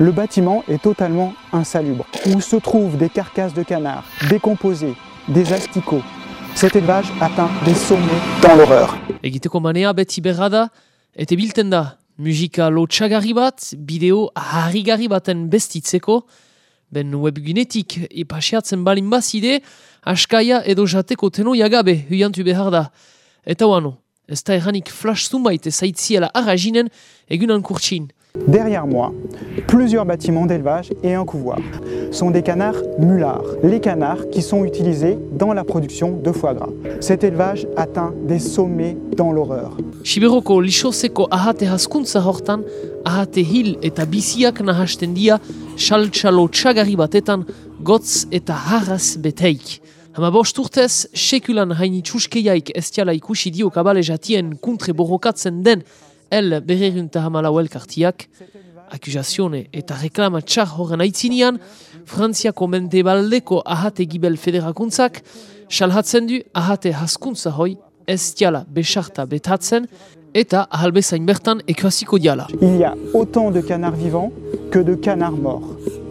Le bâtiment est totalement insalubre, où se trouvent des carcasses de canards décomposées, des asticots. Cet élevage atteint des sommets dans l'horreur. Egiteko manea beti berra da, bilten da, musika lotxagarri bat, bideo harrigarri baten bestitzeko, ben webgunetik ipasiatzen balin bazide, askaia edo jateko tenoia gabe huiantu behar da. Eta wano, ez da erranik flash zumait ezaitziela arraginen egunan kurtsin. Derrière moi, plusieurs bâtiments d'élevage et un couvoir. sont des canards mulards, les canards qui sont utilisés dans la production de foie gras. Cet élevage atteint des sommets dans l'horreur. Siberoko lixoseko ahate haskuntza hortan, ahate hil eta biziak nahasten dia, saltxalo txagarri batetan, gotz eta harraz beteik. Hama bost urtez, sekulan haini txuskeiaik estiala ikusi dio kabale jatien kuntre borrokatzen den el berrerunta hamalau elkartiak, akusazione eta reklama txar horren aitzinian, Frantziako mente baldeko ahate gibel federakuntzak, salhatzen du ahate haskuntza hoi ez diala besarta betatzen eta ahalbezain bertan ekuaziko diala. Il y a autant de canards vivants que de canards morts.